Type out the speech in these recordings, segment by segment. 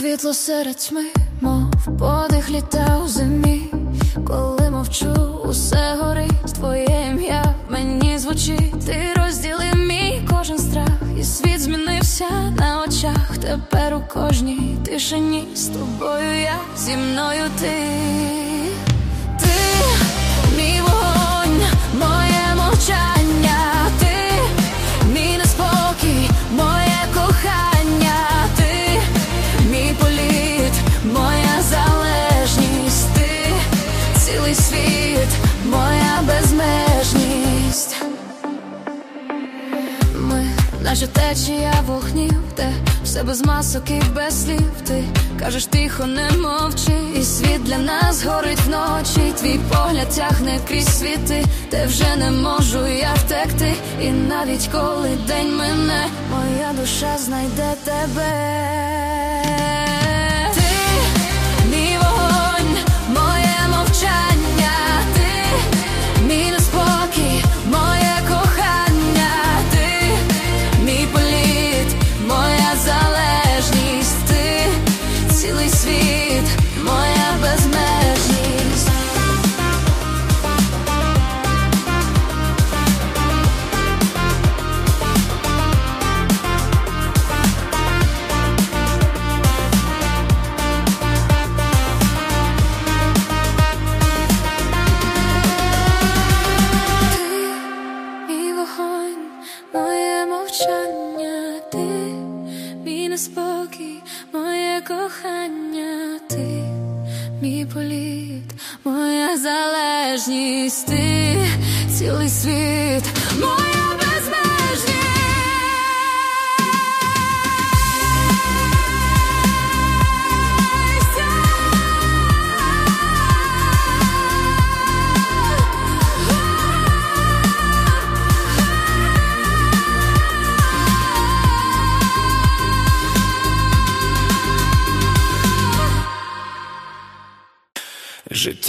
Світло серед тьми, мов подих літа у зимі, коли мовчу, усе горить, твоє ім'я мені звучить, ти розділи мій світ змінився на очах. Тепер у кожній тишині з тобою я зі мною ти. Ти мій вогонь, моє мовчання, наче течія вогнів, те все без масок і без слів. Ти кажеш тихо, не мовчи, і світ для нас горить вночі. Твій погляд тягне крізь світи, де вже не можу я втекти. І навіть коли день мине, моя душа знайде тебе. Залежність, ти цілий світ, моя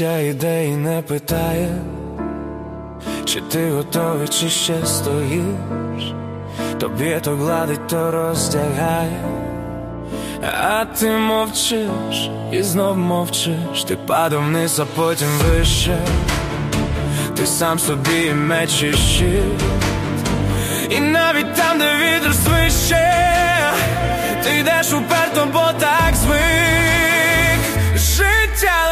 Життя іде не питає, чи ти готовий, чи ще стоїш, тобі то гладить, то роздягає, а ти мовчиш і знов мовчиш, ти падав вниз, а потім вище, ти сам собі меч щит, і навіть там, де вітер свище, ти йдеш уперто, бо так звик. Життя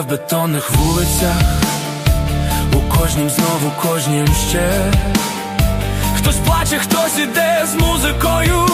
в бетонних вулицях, у кожнім знову, кожнім ще. Хтось плаче, хтось іде з музикою,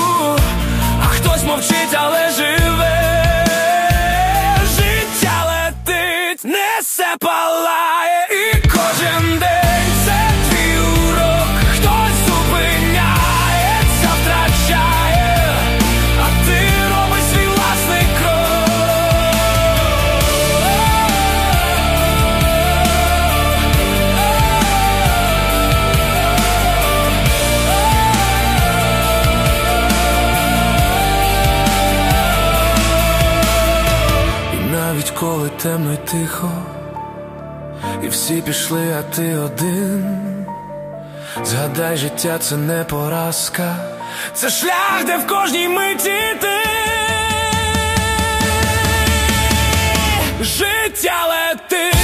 і всі пішли, а ти один. Згадай, життя це не поразка, це шлях, де в кожній миті ти. Життя летить,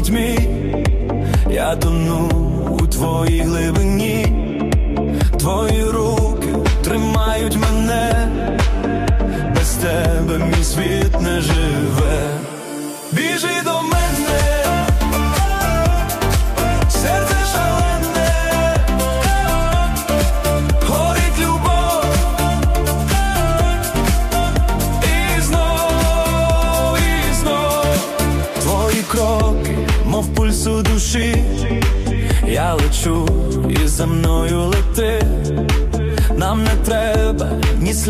пітьмі, я тону у твоїй глибині. Твої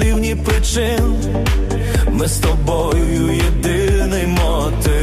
слів, ні причин, ми з тобою єдиний мотив.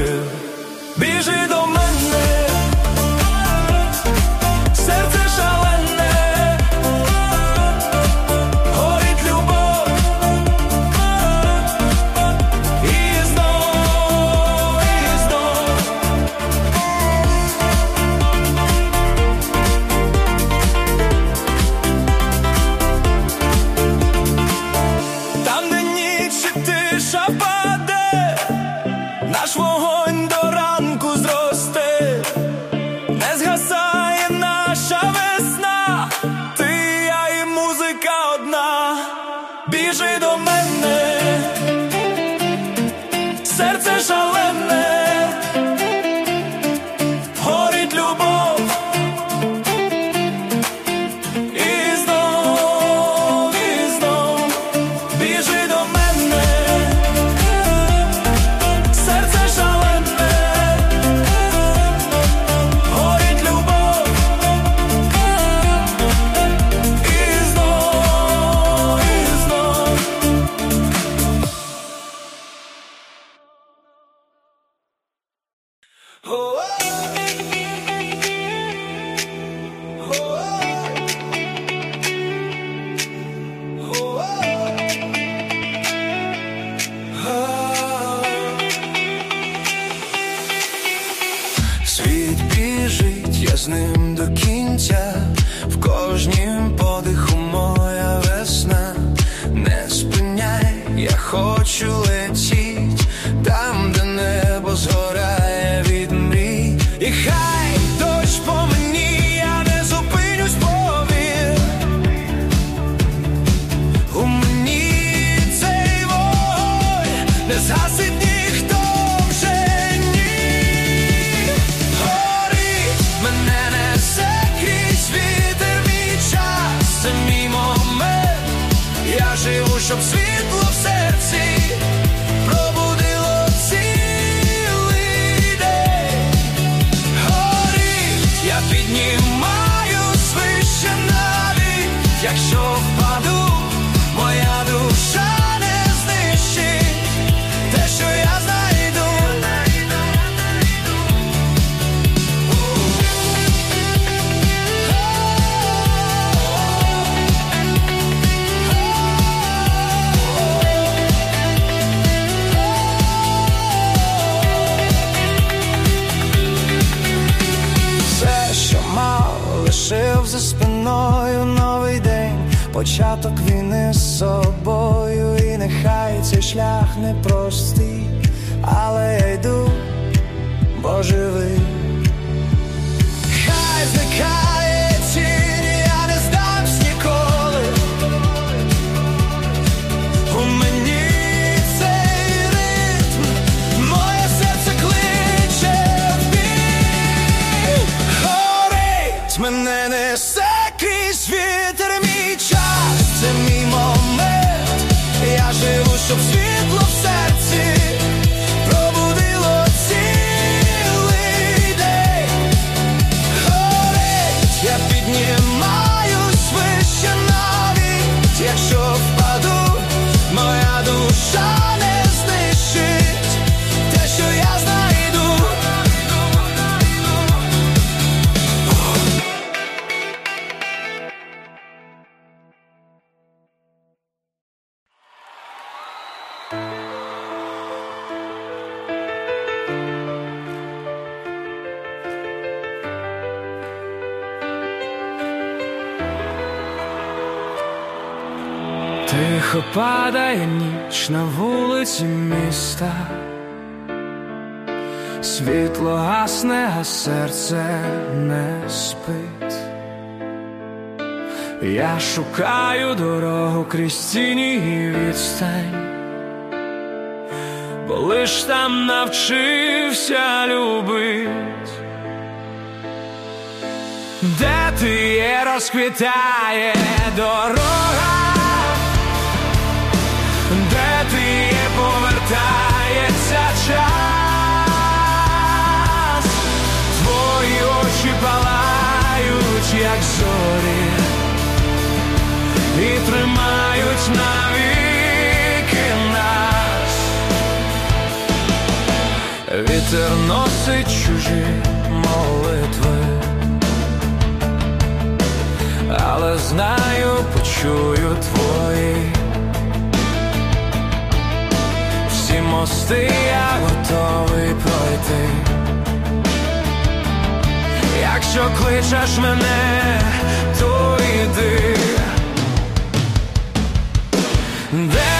пахне про. ніч на вулиці міста, світло гасне, а серце не спить. Я шукаю дорогу крізь тіні і відстань, бо лиш там навчився любить, де ти є, розквітає дорога. тримають навіки нас, вітер носить чужі молитви, але знаю, почую твої, всі мости я готовий пройти, якщо кличеш мене, то йди. There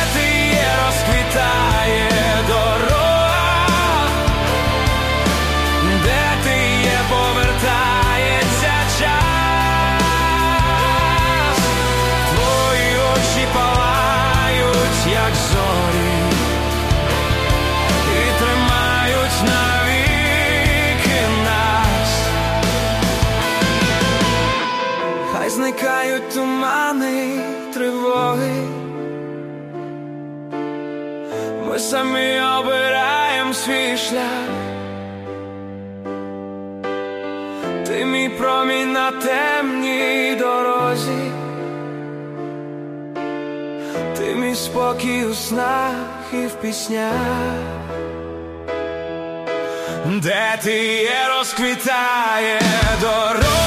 на темній дорозі, ти мій спокій у снах і в піснях, де ти є, розквітає дорога.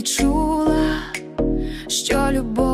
відчула, що любов.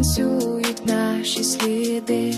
танцюють наші сліди.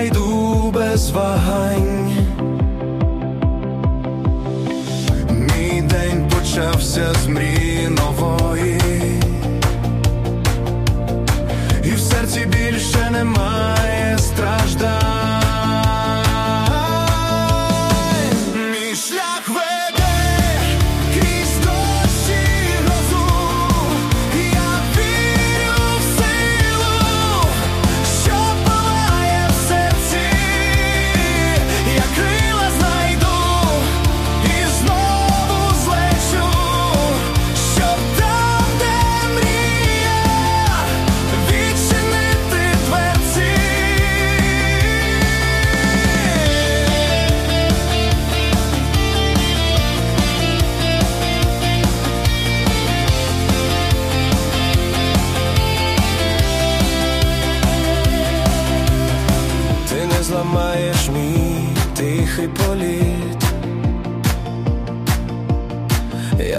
знайду без вагань. Мій день почався з мрії нової, і в серці більше немає страждань.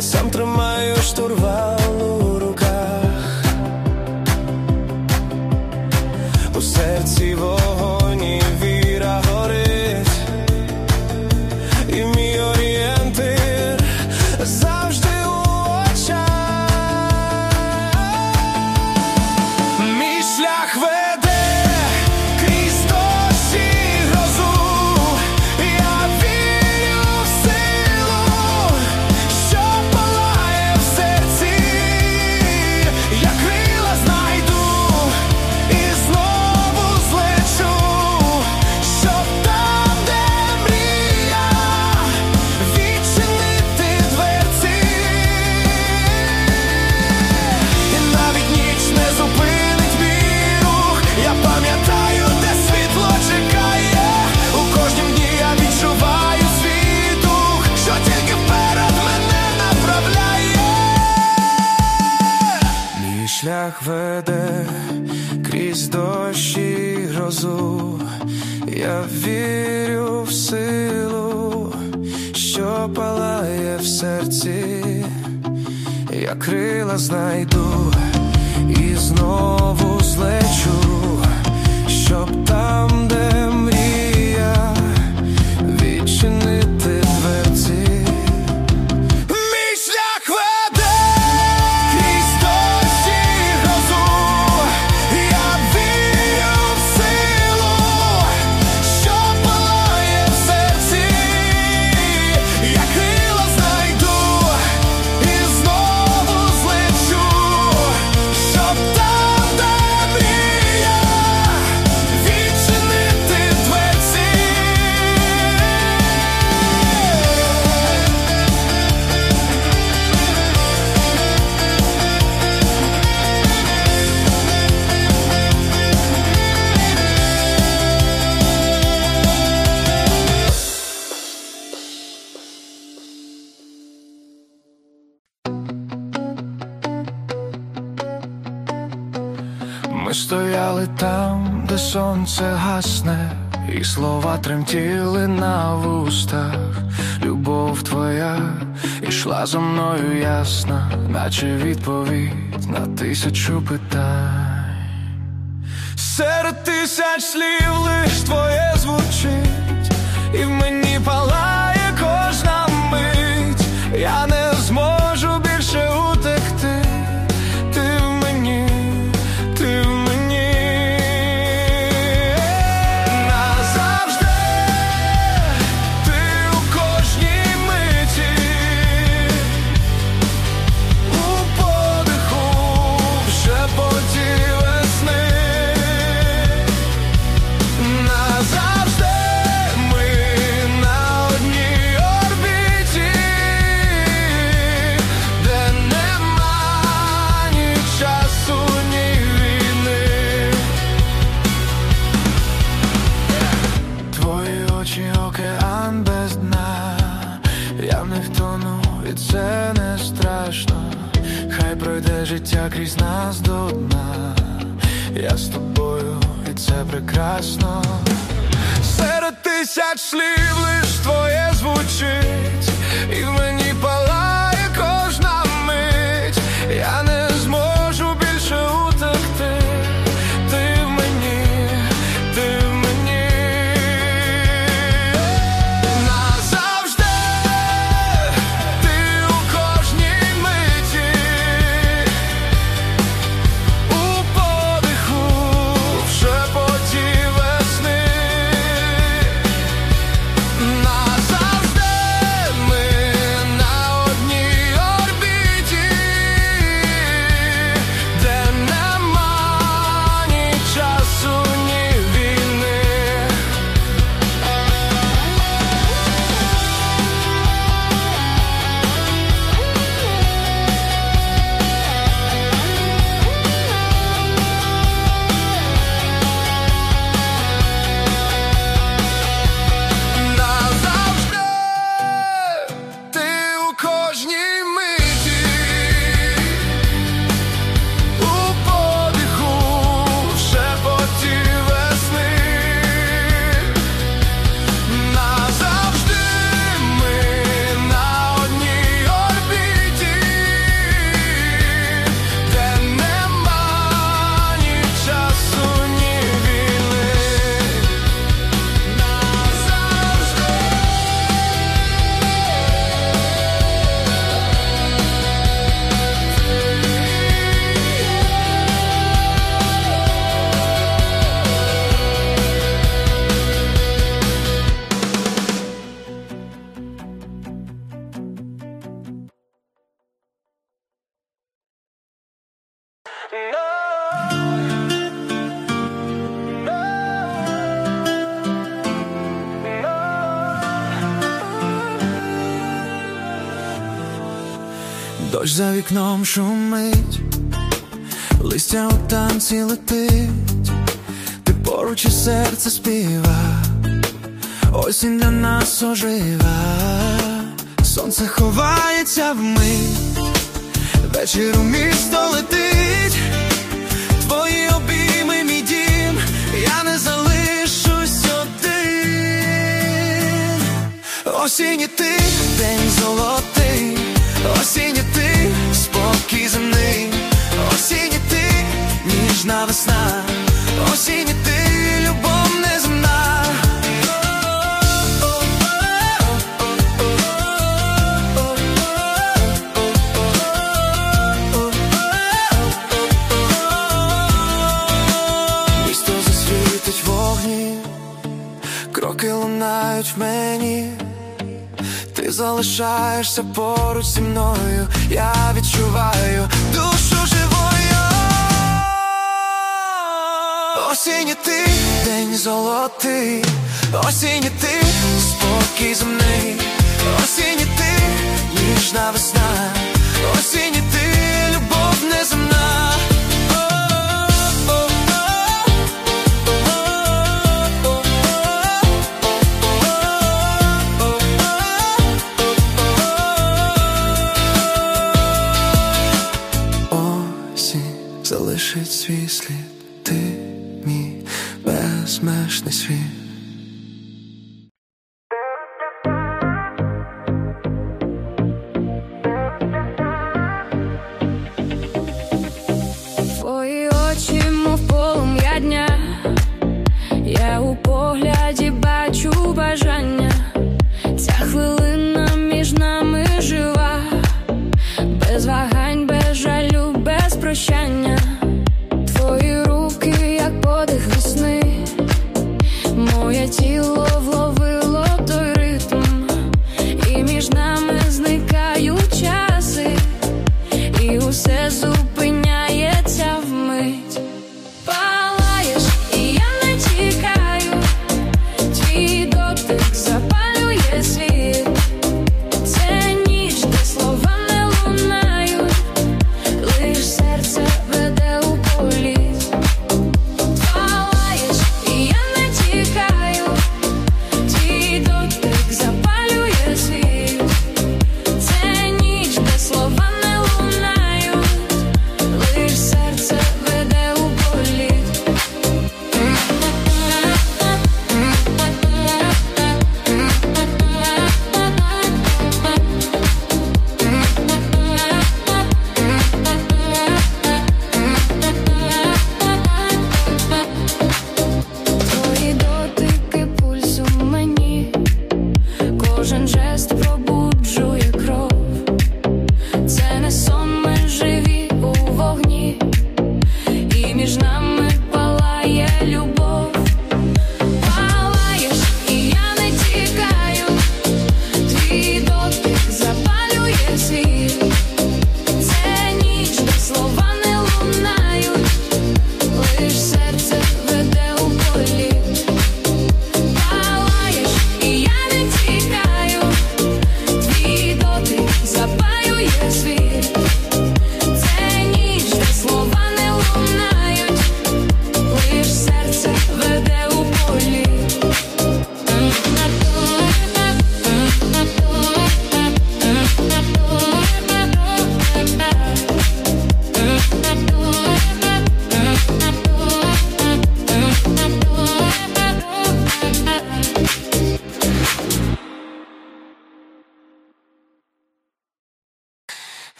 sempre mais шлях веде крізь дощі грозу, я вірю в силу, що палає в серці, я крила знайду і знову злечу, щоб там, сонце гасне, і слова тремтіли на вустах. Любов твоя ішла за мною ясна, наче відповідь на тисячу питань. Серед тисяч слів лиш твоє звучить, Дощ за вікном шумить, листя у танці летить, ти поруч і серце співа, осінь для нас ожива, сонце ховається вмить, вечір у місто летить, твої обійми, мій дім, я не залишусь один. Осінь і ти день золотий осінь і ти, спокій земний, осінь і ти, ніжна весна, осінь і ти лишаєшся поруч зі мною, я відчуваю душу живою. Осінь ти, день золотий, осінь ти, спокій земний, осінь ти, ніжна весна, осінь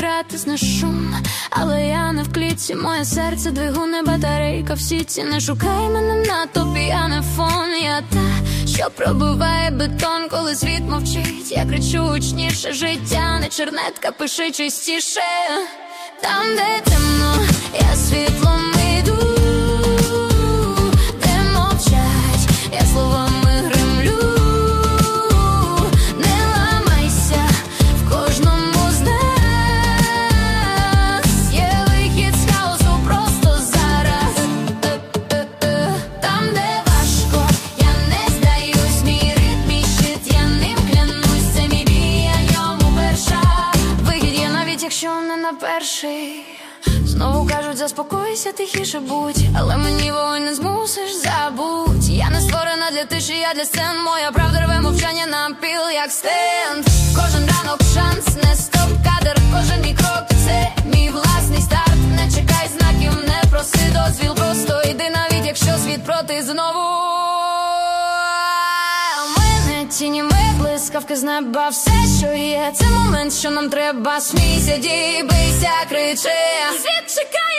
гратись на шум, але я не в кліці моє серце двигуне батарейка в сітці Не шукай мене на топі, я не фон, я та, що пробуває бетон, коли світ мовчить. Я кричу учніше життя, не чернетка, пиши чистіше, там, де темно, я світлом іду, де мовчать, я словом. перший. Знову кажуть, заспокойся, тихіше будь, але мені вогонь не змусиш забуть. Я не створена для тиші, я для сцен. Моя правда рве мовчання нам піл, як стенд. Кожен ранок шанс не стоп кадр, кожен мій крок це мій власний старт. Не чекай знаків, не проси дозвіл, просто йди навіть, якщо світ проти знову. Сіні ми блискавки з неба, все, що є, це момент, що нам треба, смійся, дій, кричи. Світ чекає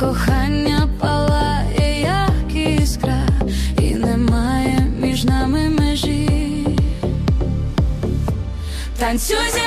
Кохання палає, як іскра, і немає між нами межі. Танцюйся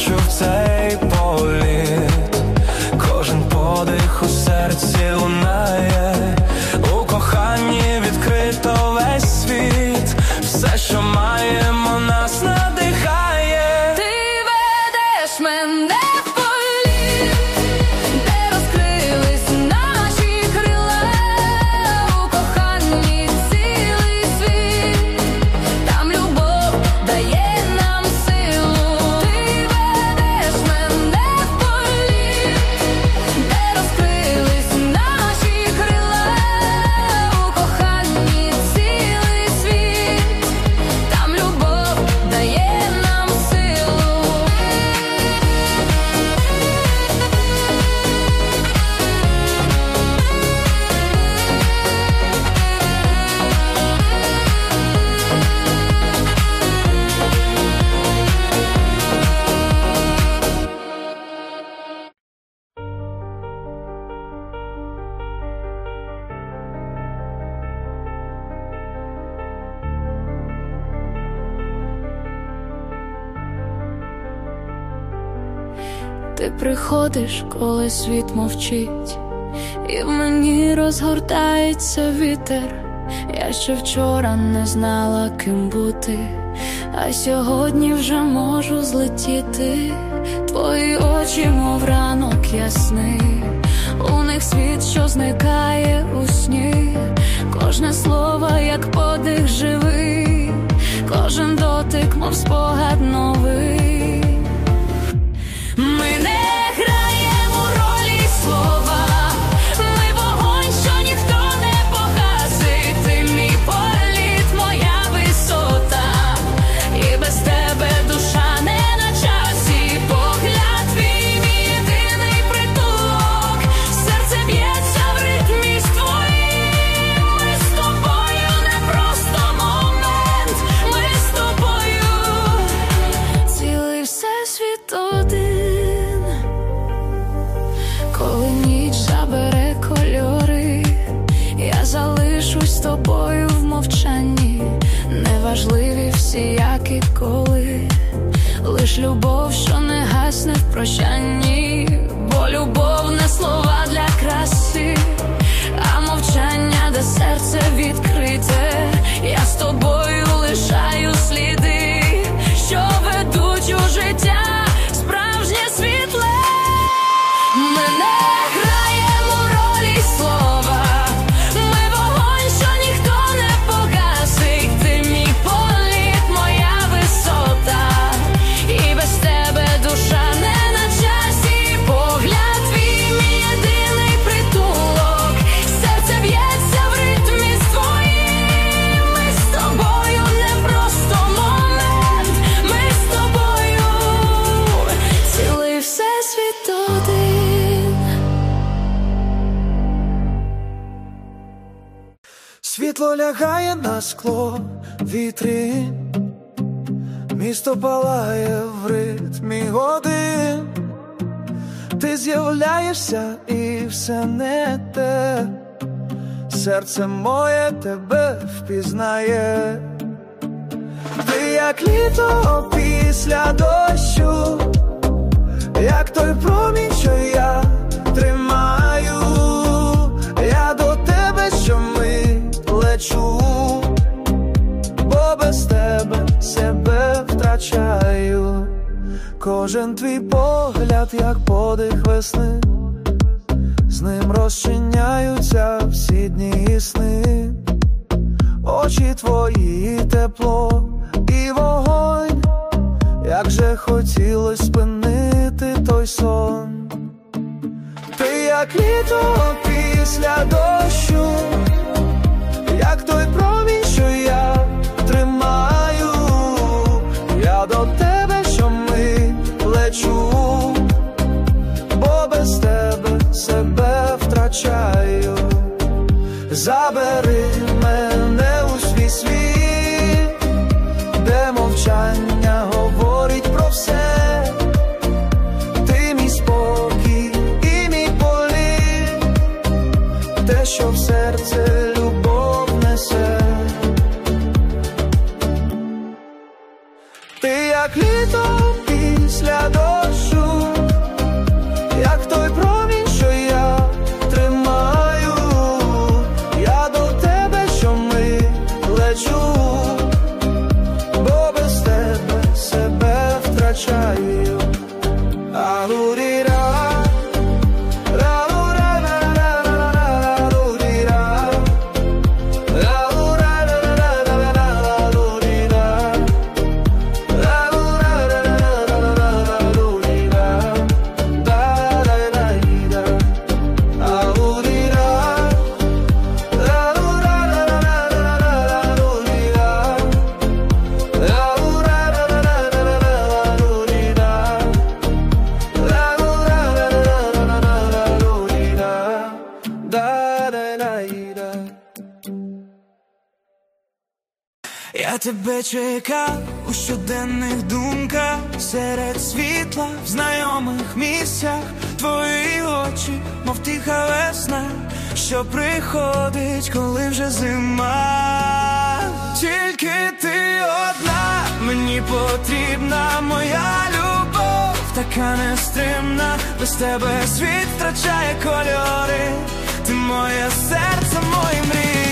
your type приходиш, коли світ мовчить, і в мені розгортається вітер. Я ще вчора не знала, ким бути, а сьогодні вже можу злетіти. Твої очі, мов ранок ясний, у них світ, що зникає у сні, кожне слово, як подих живий, кожен дотик, мов спогад новий. Серце моє тебе впізнає, ти як літо після дощу, як той промінь, що я тримаю, я до тебе щомить лечу, бо без тебе себе втрачаю. Кожен твій погляд, як подих весни, з ним розчиняються всі дні і сни, очі твої тепло і вогонь, як же хотілось спинити той сон. Ти як літо після дощу, як той промінь, що я втрачаю. Забери мене у свій світ, тебе чекав у щоденних думках, серед світла в знайомих місцях. Твої очі, мов тиха весна, що приходить, коли вже зима. Тільки ти одна, мені потрібна моя любов, така нестримна, без тебе світ втрачає кольори, ти моє серце, мої мрії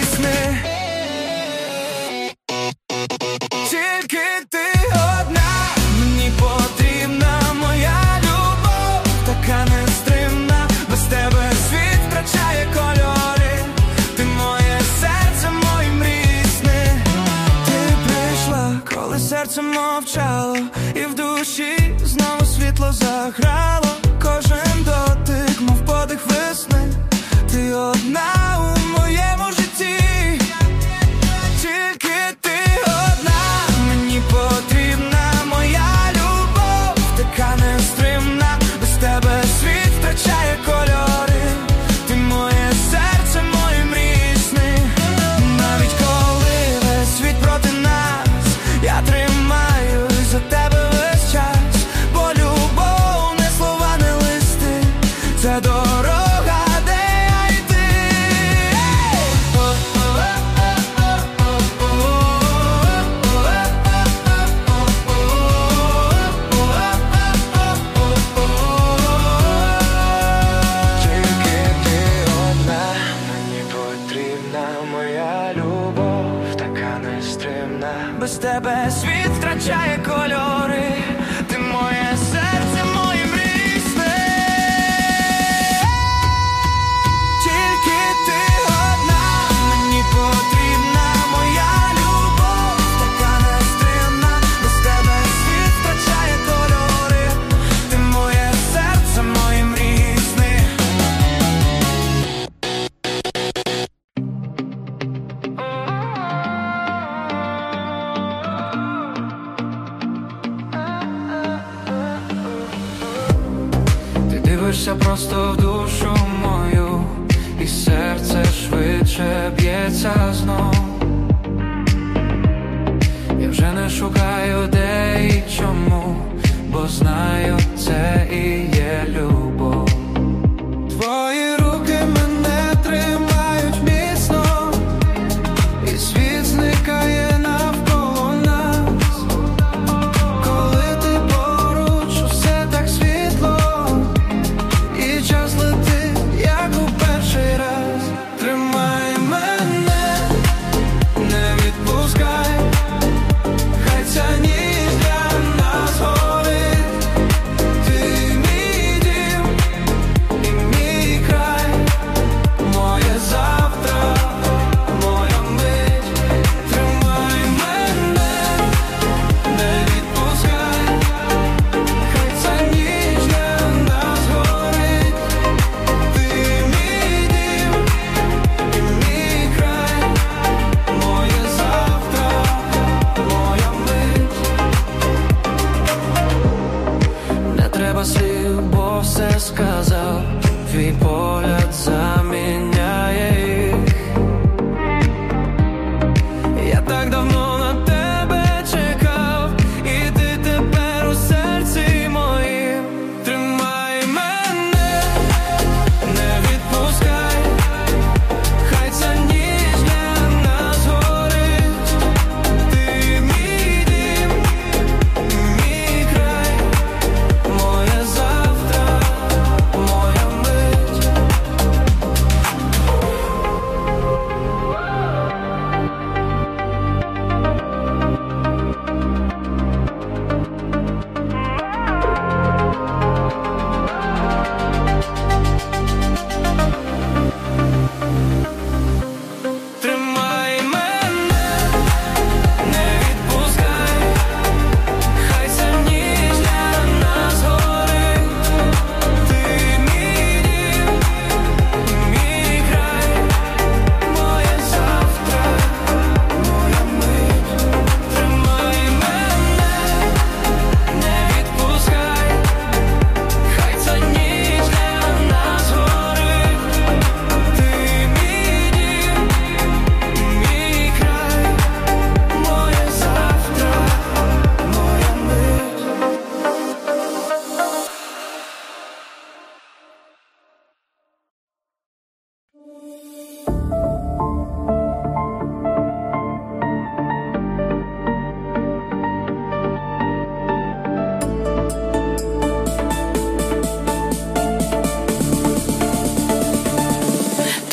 Ти одна, мені потрібна моя любов, така нестримна, без тебе світ втрачає кольори, ти моє Серце мовчало, і в душі знову світло заграло. se skazał w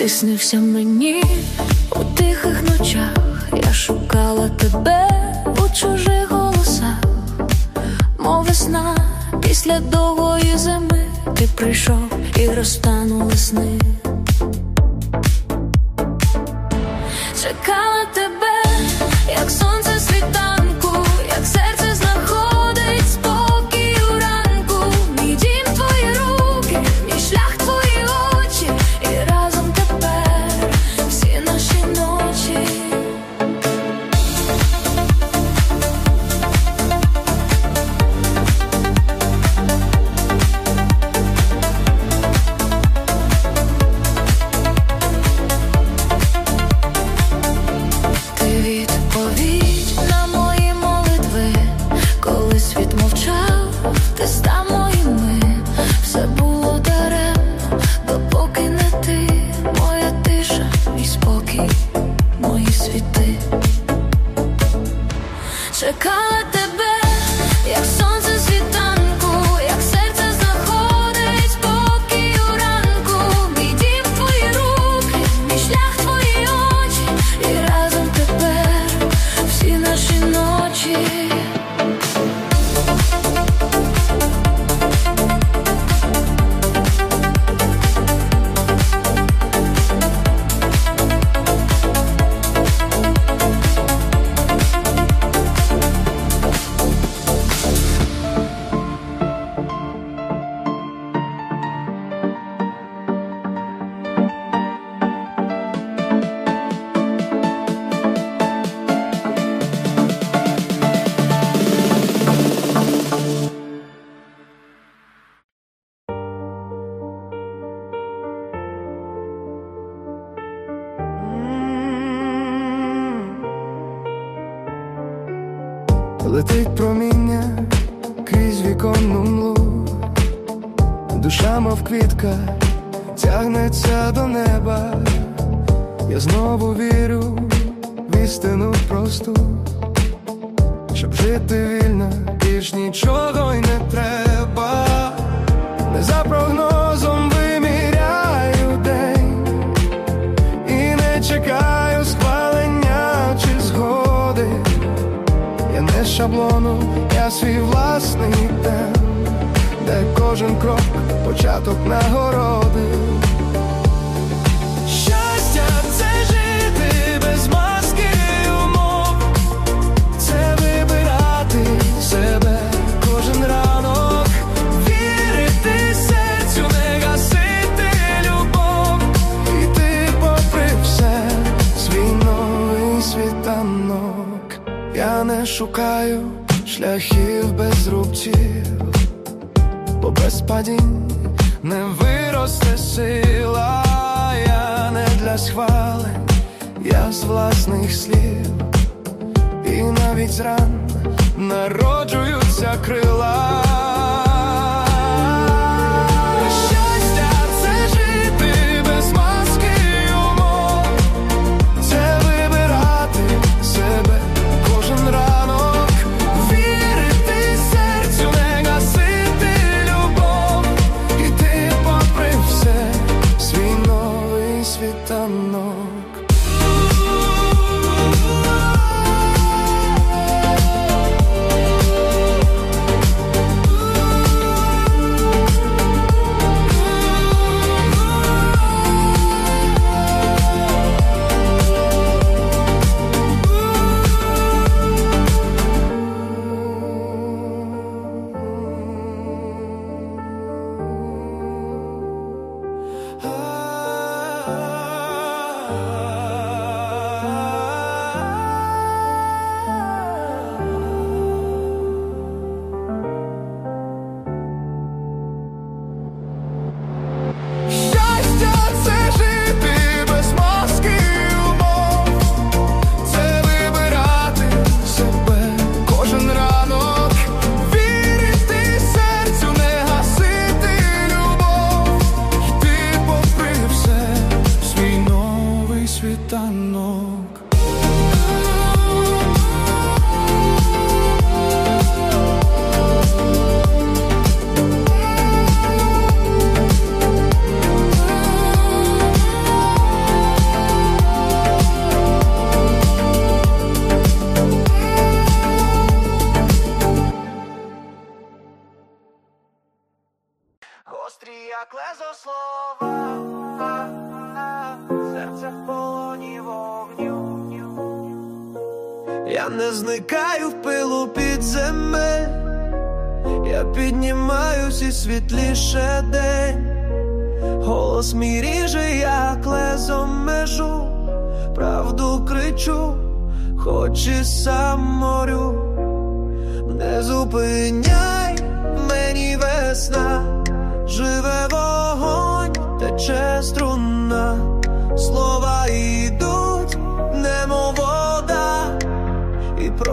снився мені у тихих ночах, я шукала тебе у чужих голосах, мов весна після довгої зими. Ти прийшов і розтанули сни. Чекала тебе, як сонце світанку, як серце крізь віконну млу, душа, мов квітка, тягнеться до неба. Я знову вірю в істину просту, щоб жити вільно, більш нічого й не треба. Не за прогнозом шаблону, я свій власний темп, де кожен крок початок нагороди. Шукаю шляхів без рубців, бо без падінь не виросте сила, я не для схвалень, я з власних слів, і навіть з ран народжуються крила.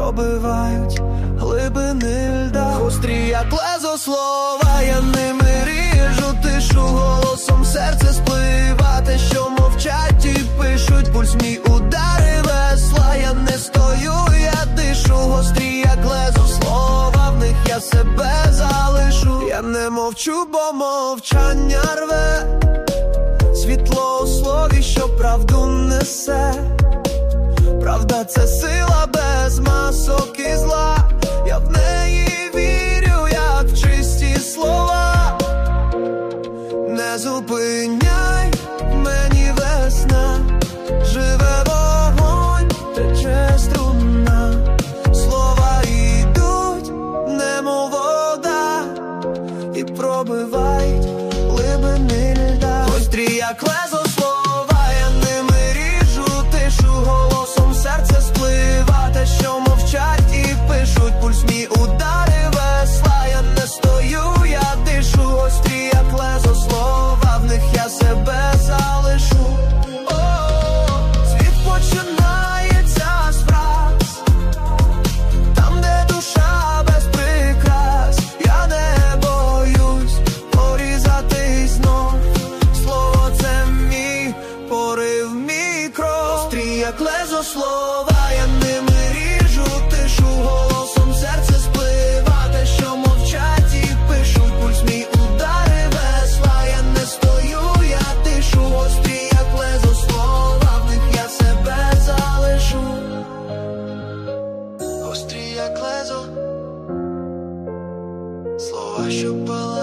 пробивають глибини льда, гострі, як лезо слова, я ними ріжу тишу голосом. Серце спливати, що мовчать і пишуть, пульс мій удари весла, я не стою, я дишу, гострі, як лезо слова, в них я себе залишу, я не мовчу, бо мовчання рве, світло у слові, що правду несе правда, це сила без масок і зла. Я в неї вірю, як в чисті слова. Eu acho palavras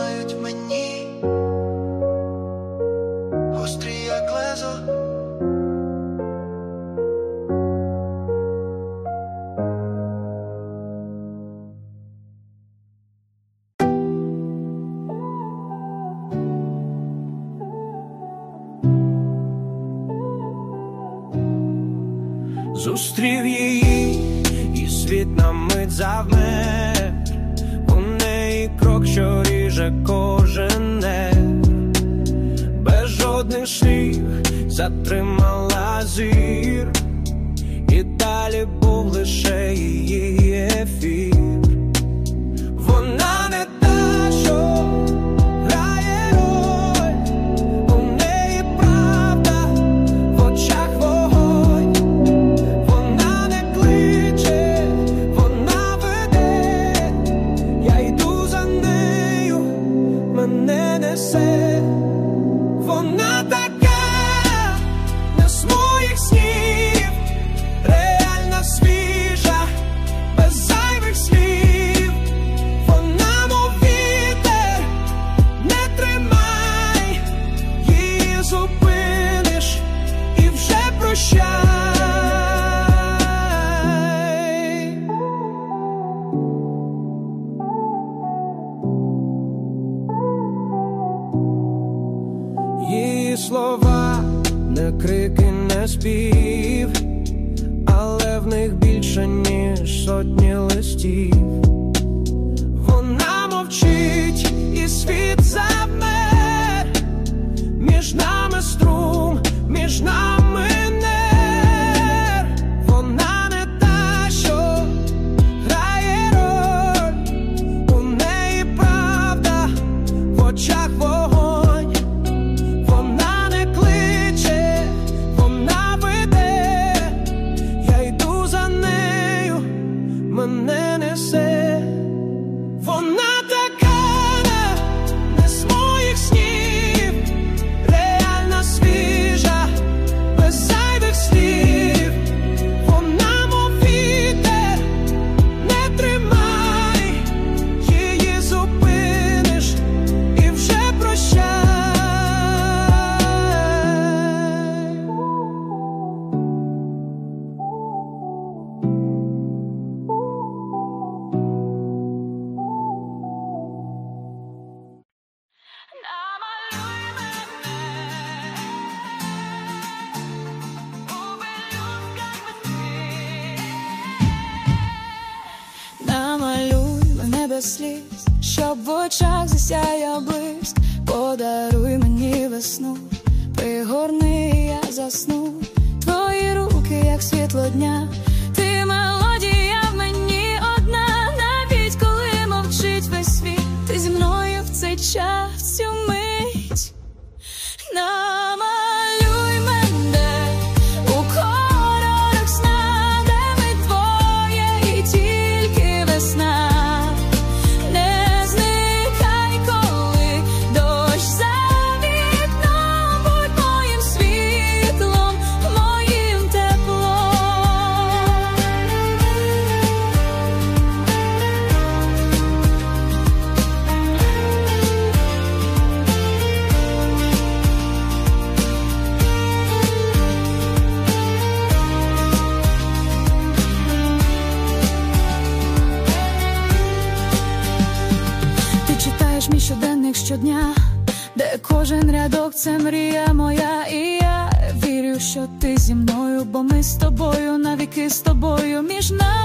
це мрія моя, і я вірю, що ти зі мною, бо ми з тобою навіки з тобою між нами.